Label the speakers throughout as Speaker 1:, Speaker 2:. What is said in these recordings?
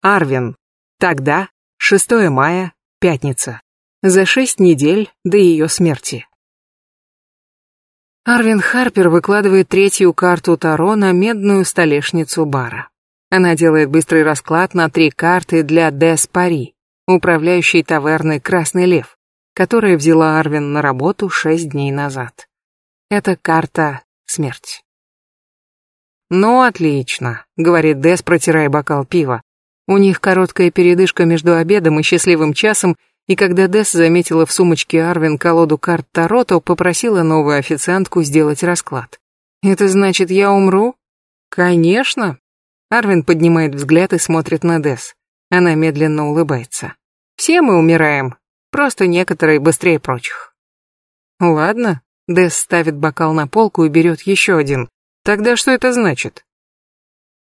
Speaker 1: Арвин. Тогда, 6 мая, пятница. За шесть недель до ее смерти. Арвин Харпер выкладывает третью карту Таро на медную столешницу бара. Она делает быстрый расклад на три карты для Дес Пари, управляющей таверны «Красный лев», которая взяла Арвин на работу шесть дней назад. Это карта «Смерть». «Ну, отлично», — говорит Дес, протирая бокал пива. У них короткая передышка между обедом и счастливым часом, и когда Десс заметила в сумочке Арвин колоду карт Таро, то попросила новую официантку сделать расклад. «Это значит, я умру?» «Конечно!» Арвин поднимает взгляд и смотрит на Десс. Она медленно улыбается. «Все мы умираем, просто некоторые быстрее прочих». «Ладно», Десс ставит бокал на полку и берет еще один. «Тогда что это значит?»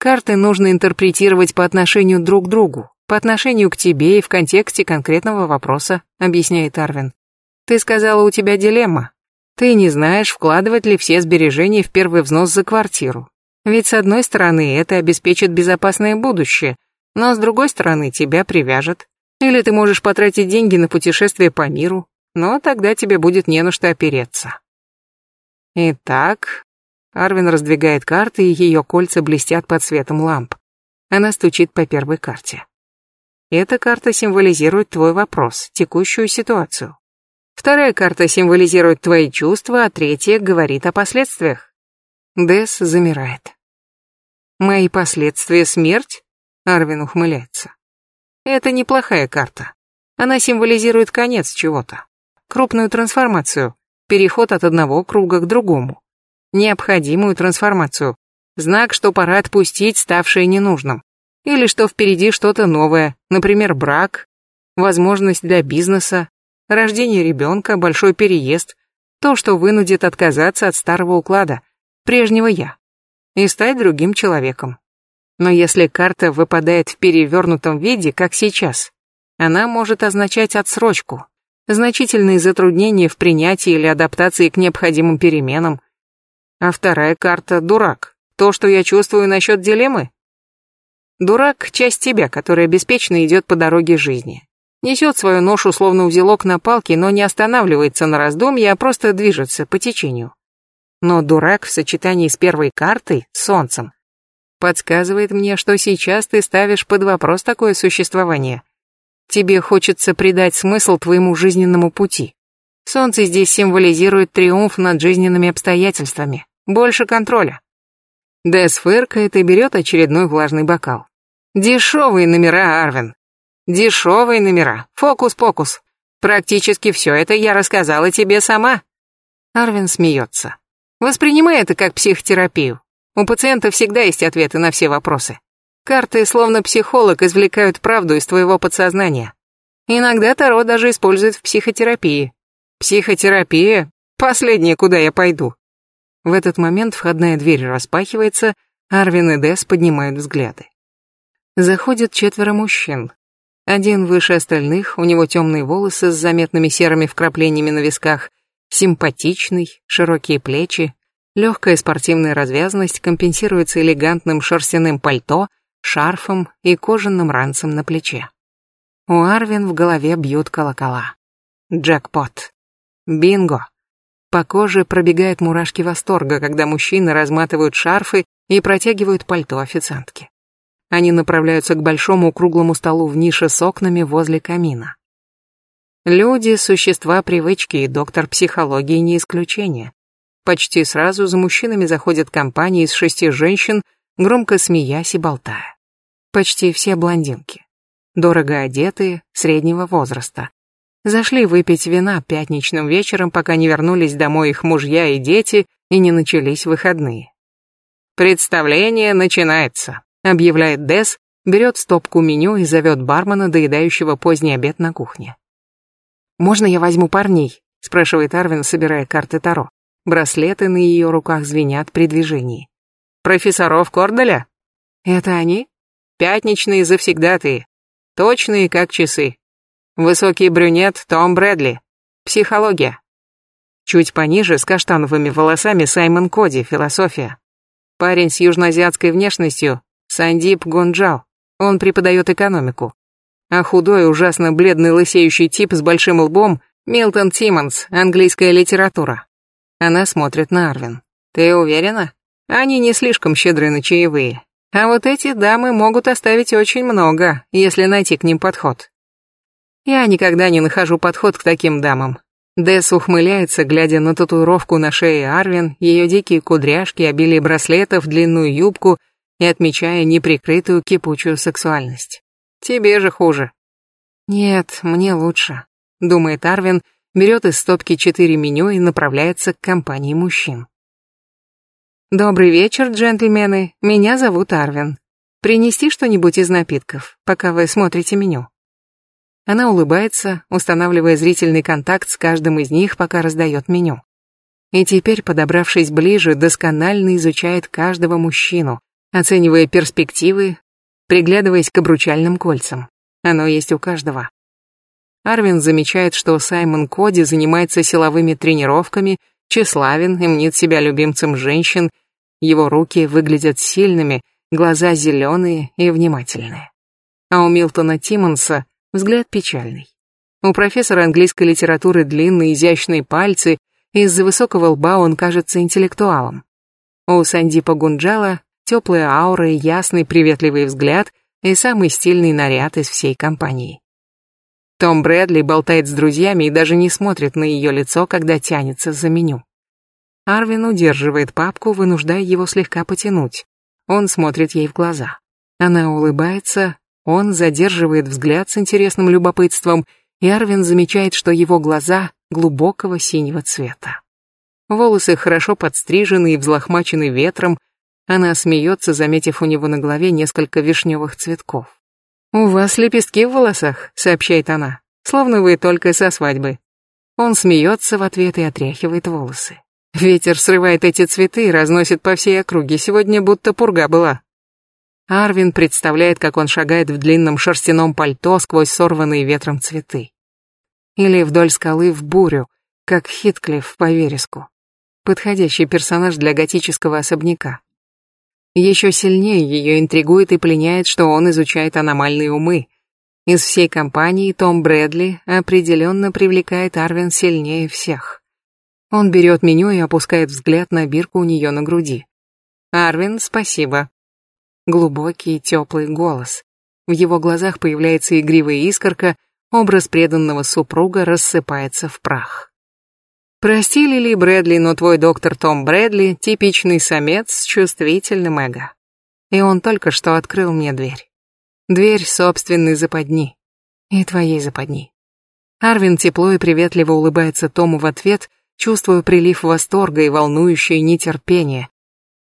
Speaker 1: Карты нужно интерпретировать по отношению друг к другу, по отношению к тебе и в контексте конкретного вопроса, объясняет Арвин. Ты сказала, у тебя дилемма. Ты не знаешь, вкладывать ли все сбережения в первый взнос за квартиру. Ведь с одной стороны, это обеспечит безопасное будущее, но с другой стороны, тебя привяжет. Или ты можешь потратить деньги на путешествие по миру, но тогда тебе будет не на что опереться. Итак, Арвин раздвигает карты, и ее кольца блестят под светом ламп. Она стучит по первой карте. Эта карта символизирует твой вопрос, текущую ситуацию. Вторая карта символизирует твои чувства, а третья говорит о последствиях. Дес замирает. «Мои последствия — смерть?» — Арвин ухмыляется. «Это неплохая карта. Она символизирует конец чего-то. Крупную трансформацию, переход от одного круга к другому необходимую трансформацию. Знак, что пора отпустить ставшее ненужным. Или что впереди что-то новое, например, брак, возможность для бизнеса, рождение ребенка, большой переезд, то, что вынудит отказаться от старого уклада, прежнего «я», и стать другим человеком. Но если карта выпадает в перевернутом виде, как сейчас, она может означать отсрочку, значительные затруднения в принятии или адаптации к необходимым переменам, а вторая карта — дурак. То, что я чувствую насчет дилеммы? Дурак — часть тебя, которая беспечно идет по дороге жизни. Несет свою ношу словно узелок на палке, но не останавливается на раздумье, а просто движется по течению. Но дурак в сочетании с первой картой — солнцем. Подсказывает мне, что сейчас ты ставишь под вопрос такое существование. Тебе хочется придать смысл твоему жизненному пути. Солнце здесь символизирует триумф над жизненными обстоятельствами. Больше контроля. Дэс фыркает и берет очередной влажный бокал. Дешевые номера, Арвин. Дешевые номера. Фокус-покус. Практически все это я рассказала тебе сама. Арвин смеется. Воспринимай это как психотерапию. У пациента всегда есть ответы на все вопросы. Карты, словно психолог, извлекают правду из твоего подсознания. Иногда Таро даже используют в психотерапии. Психотерапия — последнее, куда я пойду. В этот момент входная дверь распахивается, Арвин и Дес поднимают взгляды. Заходят четверо мужчин. Один выше остальных, у него темные волосы с заметными серыми вкраплениями на висках, симпатичный, широкие плечи, легкая спортивная развязанность компенсируется элегантным шерстяным пальто, шарфом и кожаным ранцем на плече. У Арвин в голове бьют колокола. Джекпот. Бинго. По коже пробегают мурашки восторга, когда мужчины разматывают шарфы и протягивают пальто официантке. Они направляются к большому круглому столу в нише с окнами возле камина. Люди — существа привычки, и доктор психологии не исключение. Почти сразу за мужчинами заходят компании из шести женщин, громко смеясь и болтая. Почти все блондинки. Дорого одетые, среднего возраста. Зашли выпить вина пятничным вечером, пока не вернулись домой их мужья и дети, и не начались выходные. «Представление начинается», — объявляет Дес, берет стопку меню и зовет бармена, доедающего поздний обед на кухне. «Можно я возьму парней?» — спрашивает Арвин, собирая карты Таро. Браслеты на ее руках звенят при движении. «Профессоров Корделя?» «Это они?» «Пятничные завсегдатые. Точные, как часы. Высокий брюнет Том Брэдли. Психология. Чуть пониже, с каштановыми волосами, Саймон Коди, философия. Парень с южноазиатской внешностью, Сандип Гонджал, Он преподает экономику. А худой, ужасно бледный лысеющий тип с большим лбом – Милтон Тиммонс, английская литература. Она смотрит на Арвин. Ты уверена? Они не слишком щедры на чаевые. А вот эти дамы могут оставить очень много, если найти к ним подход. Я никогда не нахожу подход к таким дамам. Дэс ухмыляется, глядя на татуировку на шее Арвин, ее дикие кудряшки, обилие браслетов, длинную юбку и отмечая неприкрытую кипучую сексуальность. Тебе же хуже. Нет, мне лучше, думает Арвин, берет из стопки четыре меню и направляется к компании мужчин. Добрый вечер, джентльмены. Меня зовут Арвин. Принести что-нибудь из напитков, пока вы смотрите меню. Она улыбается, устанавливая зрительный контакт с каждым из них, пока раздает меню. И теперь, подобравшись ближе, досконально изучает каждого мужчину, оценивая перспективы, приглядываясь к обручальным кольцам. Оно есть у каждого. Арвин замечает, что Саймон Коди занимается силовыми тренировками, тщеславен и мнит себя любимцем женщин, его руки выглядят сильными, глаза зеленые и внимательные. А у Милтона Тиммонса Взгляд печальный. У профессора английской литературы длинные изящные пальцы, и из-за высокого лба он кажется интеллектуалом. У Сандипа Гунджала теплая аура и ясный приветливый взгляд и самый стильный наряд из всей компании. Том Брэдли болтает с друзьями и даже не смотрит на ее лицо, когда тянется за меню. Арвин удерживает папку, вынуждая его слегка потянуть. Он смотрит ей в глаза. Она улыбается, он задерживает взгляд с интересным любопытством, и Арвин замечает, что его глаза глубокого синего цвета. Волосы хорошо подстрижены и взлохмачены ветром, она смеется, заметив у него на голове несколько вишневых цветков. «У вас лепестки в волосах», — сообщает она, — «словно вы только со свадьбы». Он смеется в ответ и отряхивает волосы. Ветер срывает эти цветы и разносит по всей округе, сегодня будто пурга была. Арвин представляет, как он шагает в длинном шерстяном пальто сквозь сорванные ветром цветы. Или вдоль скалы в бурю, как Хитклифф по вереску. Подходящий персонаж для готического особняка. Еще сильнее ее интригует и пленяет, что он изучает аномальные умы. Из всей компании Том Брэдли определенно привлекает Арвин сильнее всех. Он берет меню и опускает взгляд на бирку у нее на груди. «Арвин, спасибо глубокий теплый голос. В его глазах появляется игривая искорка, образ преданного супруга рассыпается в прах. Простили ли Брэдли, но твой доктор Том Брэдли — типичный самец с чувствительным эго. И он только что открыл мне дверь. Дверь собственной западни. И твоей западни. Арвин тепло и приветливо улыбается Тому в ответ, чувствуя прилив восторга и волнующее нетерпение.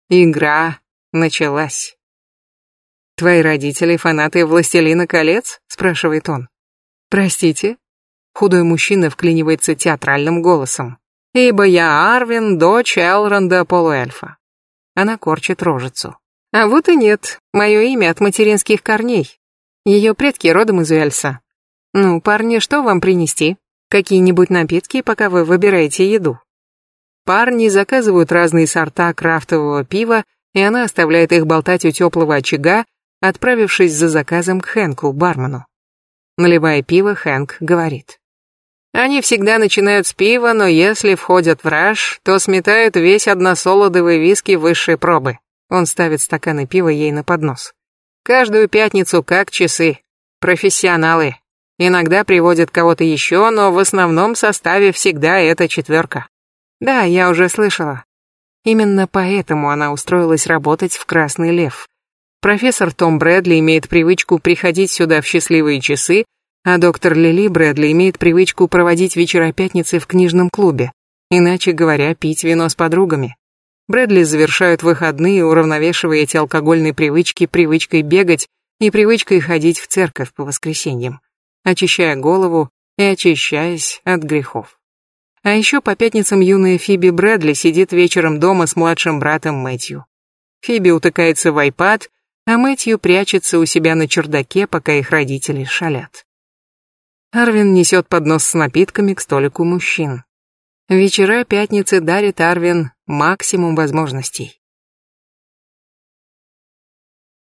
Speaker 1: Игра началась. «Твои родители фанаты «Властелина колец»?» — спрашивает он. «Простите?» Худой мужчина вклинивается театральным голосом. «Ибо я Арвин, дочь Элронда полуэльфа». Она корчит рожицу. «А вот и нет. Мое имя от материнских корней. Ее предки родом из Уэльса. Ну, парни, что вам принести? Какие-нибудь напитки, пока вы выбираете еду?» Парни заказывают разные сорта крафтового пива, и она оставляет их болтать у теплого очага, отправившись за заказом к Хэнку, бармену. Наливая пиво, Хенк говорит. Они всегда начинают с пива, но если входят в раж, то сметают весь односолодовый виски высшей пробы. Он ставит стаканы пива ей на поднос. Каждую пятницу как часы. Профессионалы. Иногда приводят кого-то еще, но в основном составе всегда эта четверка. Да, я уже слышала. Именно поэтому она устроилась работать в «Красный лев». Профессор Том Брэдли имеет привычку приходить сюда в счастливые часы, а доктор Лили Брэдли имеет привычку проводить вечера пятницы в книжном клубе, иначе говоря, пить вино с подругами. Брэдли завершают выходные, уравновешивая эти алкогольные привычки привычкой бегать и привычкой ходить в церковь по воскресеньям, очищая голову и очищаясь от грехов. А еще по пятницам юная Фиби Брэдли сидит вечером дома с младшим братом Мэтью. Фиби утыкается в iPad а Мэтью прячется у себя на чердаке, пока их родители шалят. Арвин несет поднос с напитками к столику мужчин. Вечера пятницы дарит Арвин максимум возможностей.